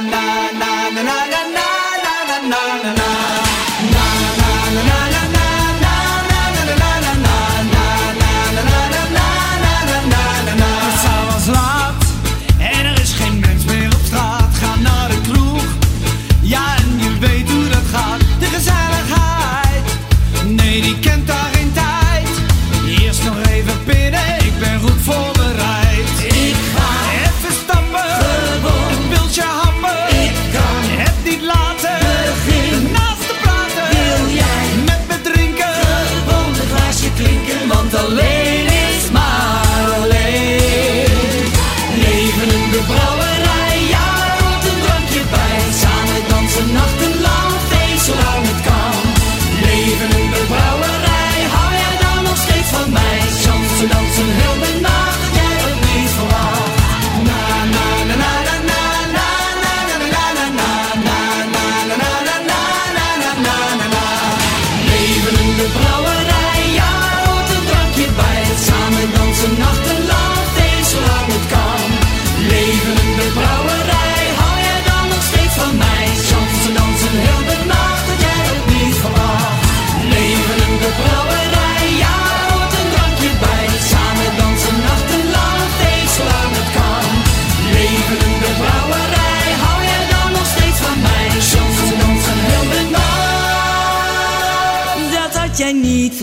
na na alleen is maar alleen. Leven in de brouwerij, ja, op een drankje bij. Samen dansen nachtenlang, feest zolang het kan. Leven in de brouwerij, hou jij dan nog steeds van mij? Samen dansen heel de nacht, jij het niet verwacht. Na, na, na, na, na. na, na, na. Onze nachten lang, steeds het kan. Leven in de brouwerij, hou jij dan nog steeds van mij? Chansen dansen heel de nacht, dat jij het niet verwacht. Leven in de brouwerij, ja, hoort een drankje bij. Samen dansen nachten lang, deze zolang het kan. Leven de brouwerij, hou jij dan nog steeds van mij? Chansen dansen heel de nacht, dat had jij niet